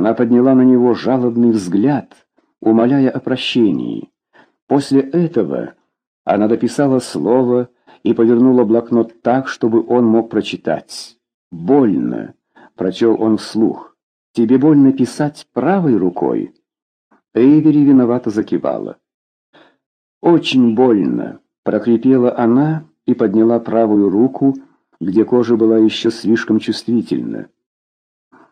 Она подняла на него жалобный взгляд, умоляя о прощении. После этого она дописала слово и повернула блокнот так, чтобы он мог прочитать. «Больно», — прочел он вслух. «Тебе больно писать правой рукой?» Эйвери виновато закивала. «Очень больно», — прокрепела она и подняла правую руку, где кожа была еще слишком чувствительна.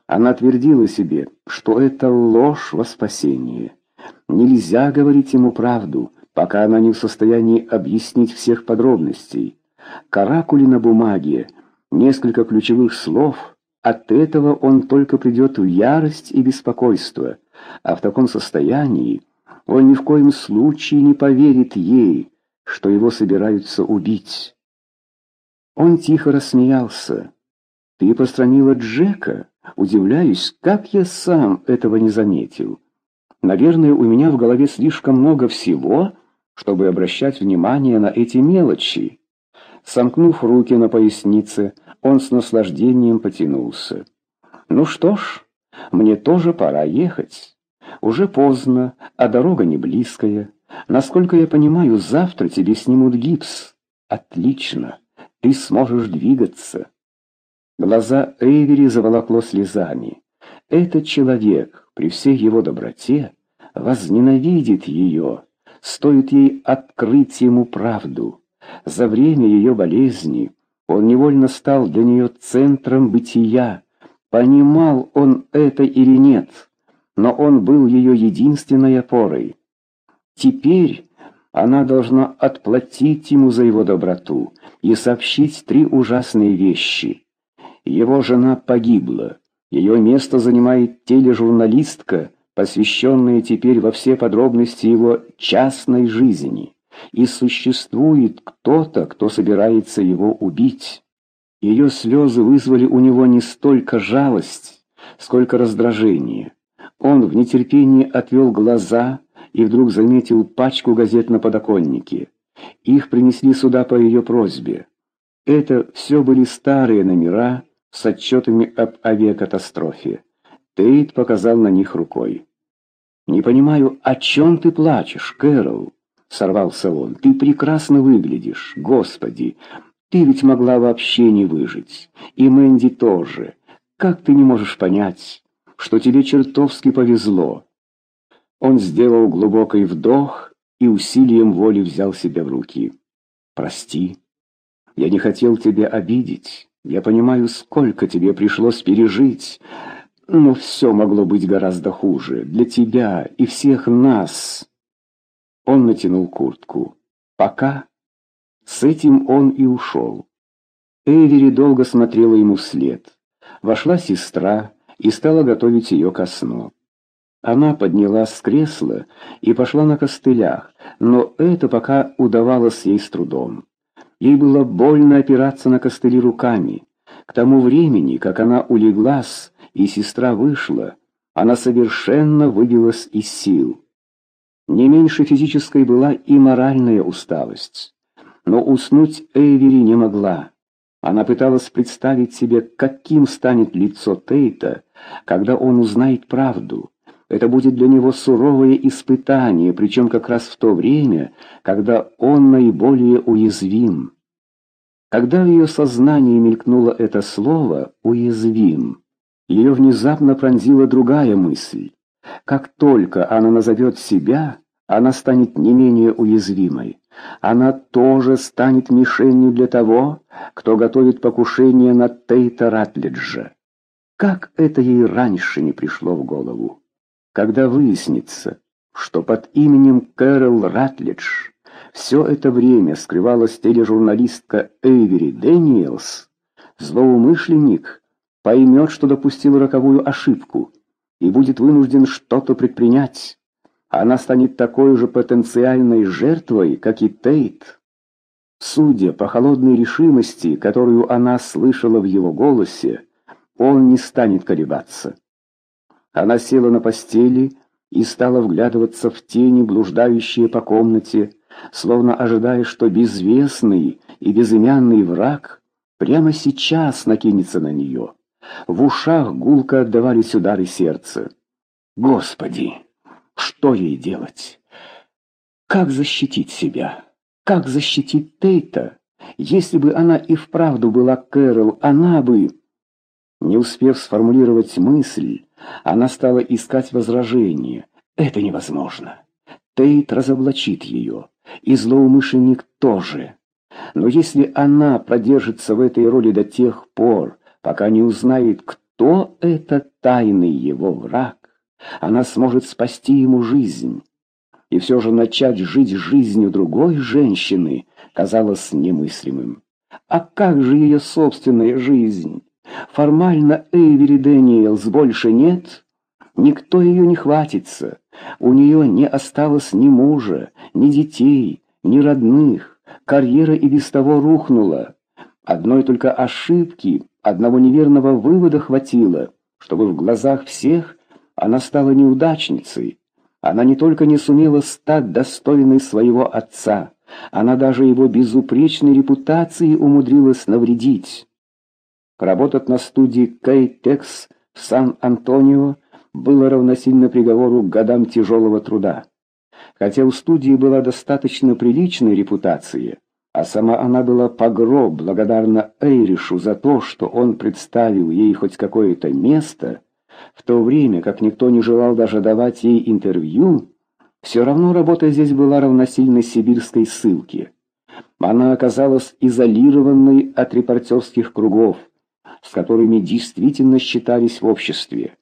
Она твердила себе, что это ложь во спасение. Нельзя говорить ему правду, пока она не в состоянии объяснить всех подробностей. Каракули на бумаге, несколько ключевых слов, от этого он только придет в ярость и беспокойство, а в таком состоянии он ни в коем случае не поверит ей, что его собираются убить. Он тихо рассмеялся. «Ты постранила Джека?» Удивляюсь, как я сам этого не заметил. Наверное, у меня в голове слишком много всего, чтобы обращать внимание на эти мелочи. Сомкнув руки на пояснице, он с наслаждением потянулся. «Ну что ж, мне тоже пора ехать. Уже поздно, а дорога не близкая. Насколько я понимаю, завтра тебе снимут гипс. Отлично, ты сможешь двигаться». Глаза Эйвери заволокло слезами. Этот человек, при всей его доброте, возненавидит ее, стоит ей открыть ему правду. За время ее болезни он невольно стал для нее центром бытия. Понимал он это или нет, но он был ее единственной опорой. Теперь она должна отплатить ему за его доброту и сообщить три ужасные вещи — его жена погибла. Ее место занимает тележурналистка, посвященная теперь во все подробности его частной жизни. И существует кто-то, кто собирается его убить. Ее слезы вызвали у него не столько жалость, сколько раздражение. Он в нетерпении отвел глаза и вдруг заметил пачку газет на подоконнике. Их принесли сюда по ее просьбе. Это все были старые номера, с отчетами об авиакатастрофе. Тейт показал на них рукой. «Не понимаю, о чем ты плачешь, Кэрол?» — сорвался он. «Ты прекрасно выглядишь, Господи! Ты ведь могла вообще не выжить. И Мэнди тоже. Как ты не можешь понять, что тебе чертовски повезло?» Он сделал глубокий вдох и усилием воли взял себя в руки. «Прости, я не хотел тебя обидеть». Я понимаю, сколько тебе пришлось пережить, но все могло быть гораздо хуже. Для тебя и всех нас. Он натянул куртку. Пока. С этим он и ушел. Эвери долго смотрела ему вслед. Вошла сестра и стала готовить ее ко сну. Она поднялась с кресла и пошла на костылях, но это пока удавалось ей с трудом. Ей было больно опираться на костыли руками. К тому времени, как она улеглась и сестра вышла, она совершенно выбилась из сил. Не меньше физической была и моральная усталость. Но уснуть Эйвери не могла. Она пыталась представить себе, каким станет лицо Тейта, когда он узнает правду. Это будет для него суровое испытание, причем как раз в то время, когда он наиболее уязвим. Когда в ее сознании мелькнуло это слово «уязвим», ее внезапно пронзила другая мысль. Как только она назовет себя, она станет не менее уязвимой. Она тоже станет мишенью для того, кто готовит покушение на Тейта Ратлиджа. Как это ей раньше не пришло в голову? Когда выяснится, что под именем Кэрол Ратлидж все это время скрывалась тележурналистка Эйвери Дэниелс, злоумышленник поймет, что допустил роковую ошибку и будет вынужден что-то предпринять. Она станет такой же потенциальной жертвой, как и Тейт. Судя по холодной решимости, которую она слышала в его голосе, он не станет колебаться. Она села на постели и стала вглядываться в тени, блуждающие по комнате, словно ожидая, что безвестный и безымянный враг прямо сейчас накинется на нее. В ушах гулко отдавались удары сердца. Господи, что ей делать? Как защитить себя? Как защитить Тейта? Если бы она и вправду была Кэрол, она бы... Не успев сформулировать мысль, она стала искать возражение. Это невозможно. Тейт разоблачит ее, и злоумышленник тоже. Но если она продержится в этой роли до тех пор, пока не узнает, кто этот тайный его враг, она сможет спасти ему жизнь. И все же начать жить жизнью другой женщины казалось немыслимым. А как же ее собственная жизнь? Формально Эйвери Дэниелс больше нет, никто ее не хватится. У нее не осталось ни мужа, ни детей, ни родных. Карьера и без того рухнула. Одной только ошибки, одного неверного вывода хватило, чтобы в глазах всех она стала неудачницей. Она не только не сумела стать достойной своего отца, она даже его безупречной репутации умудрилась навредить. Работать на студии Кейтекс в Сан-Антонио было равносильно приговору к годам тяжелого труда. Хотя у студии была достаточно приличная репутация, а сама она была погроб благодарна Эйришу за то, что он представил ей хоть какое-то место, в то время как никто не желал даже давать ей интервью, все равно работа здесь была равносильной сибирской ссылке. Она оказалась изолированной от репортерских кругов, с которыми действительно считались в обществе.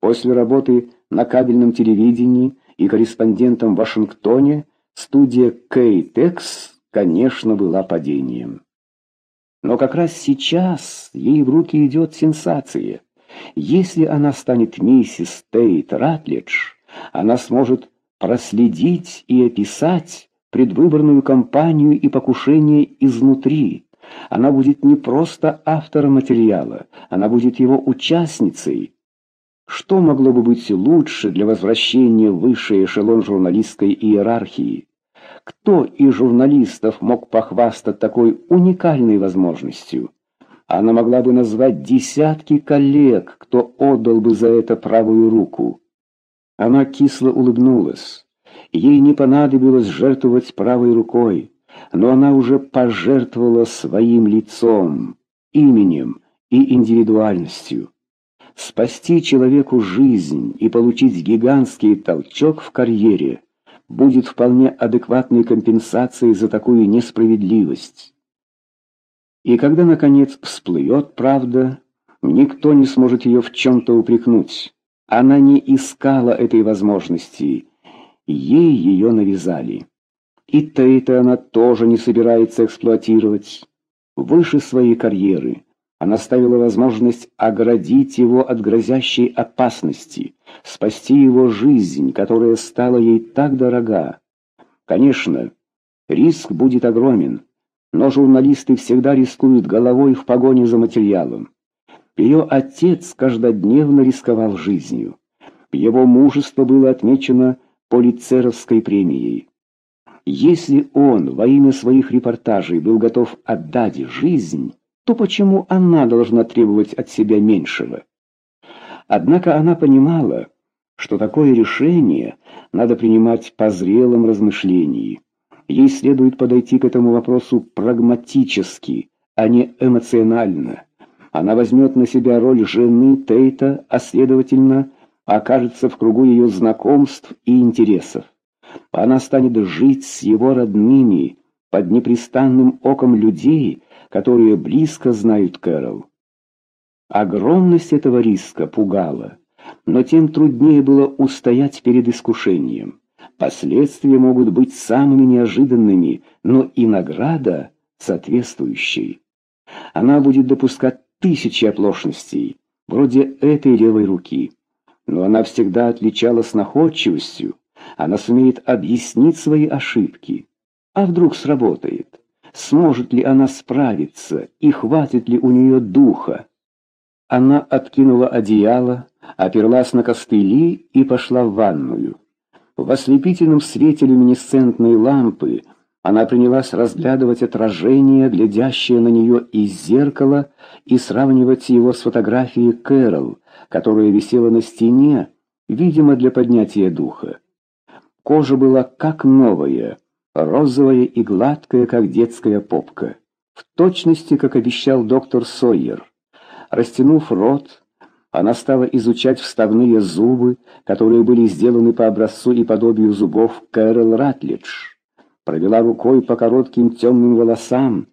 После работы на кабельном телевидении и корреспондентом в Вашингтоне студия Кейтекс, конечно, была падением. Но как раз сейчас ей в руки идет сенсация. Если она станет миссис Тейт Ратлидж, она сможет проследить и описать предвыборную кампанию и покушение изнутри. Она будет не просто автором материала, она будет его участницей. Что могло бы быть лучше для возвращения в высший эшелон журналистской иерархии? Кто из журналистов мог похвастать такой уникальной возможностью? Она могла бы назвать десятки коллег, кто отдал бы за это правую руку. Она кисло улыбнулась. Ей не понадобилось жертвовать правой рукой, но она уже пожертвовала своим лицом, именем и индивидуальностью. Спасти человеку жизнь и получить гигантский толчок в карьере будет вполне адекватной компенсацией за такую несправедливость. И когда, наконец, всплывет правда, никто не сможет ее в чем-то упрекнуть. Она не искала этой возможности, ей ее навязали. И Тейта она тоже не собирается эксплуатировать. Выше своей карьеры она ставила возможность оградить его от грозящей опасности, спасти его жизнь, которая стала ей так дорога. Конечно, риск будет огромен, но журналисты всегда рискуют головой в погоне за материалом. Ее отец каждодневно рисковал жизнью. Его мужество было отмечено Полицеровской премией. Если он во имя своих репортажей был готов отдать жизнь, то почему она должна требовать от себя меньшего? Однако она понимала, что такое решение надо принимать по зрелом размышлении. Ей следует подойти к этому вопросу прагматически, а не эмоционально. Она возьмет на себя роль жены Тейта, а следовательно, окажется в кругу ее знакомств и интересов. Она станет жить с его родными, под непрестанным оком людей, которые близко знают Кэрол. Огромность этого риска пугала, но тем труднее было устоять перед искушением. Последствия могут быть самыми неожиданными, но и награда соответствующей. Она будет допускать тысячи оплошностей, вроде этой левой руки. Но она всегда отличалась находчивостью, она сумеет объяснить свои ошибки. А вдруг сработает? Сможет ли она справиться и хватит ли у нее духа? Она откинула одеяло, оперлась на костыли и пошла в ванную. В ослепительном свете люминесцентной лампы она принялась разглядывать отражение, глядящее на нее из зеркала, и сравнивать его с фотографией Кэрол, которая висела на стене видимо, для поднятия духа. Кожа была как новая, розовая и гладкая, как детская попка. В точности, как обещал доктор Сойер. Растянув рот, она стала изучать вставные зубы, которые были сделаны по образцу и подобию зубов Кэрол Ратлидж. Провела рукой по коротким темным волосам.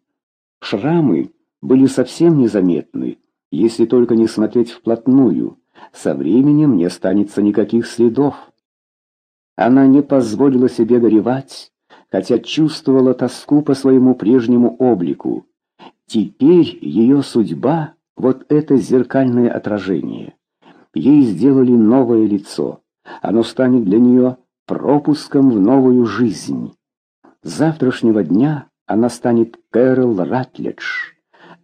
Шрамы были совсем незаметны, если только не смотреть вплотную. Со временем не останется никаких следов. Она не позволила себе горевать, хотя чувствовала тоску по своему прежнему облику. Теперь ее судьба — вот это зеркальное отражение. Ей сделали новое лицо. Оно станет для нее пропуском в новую жизнь. С завтрашнего дня она станет Кэрол Ратлидж.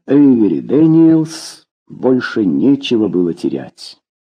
Эйвери Дэниелс больше нечего было терять.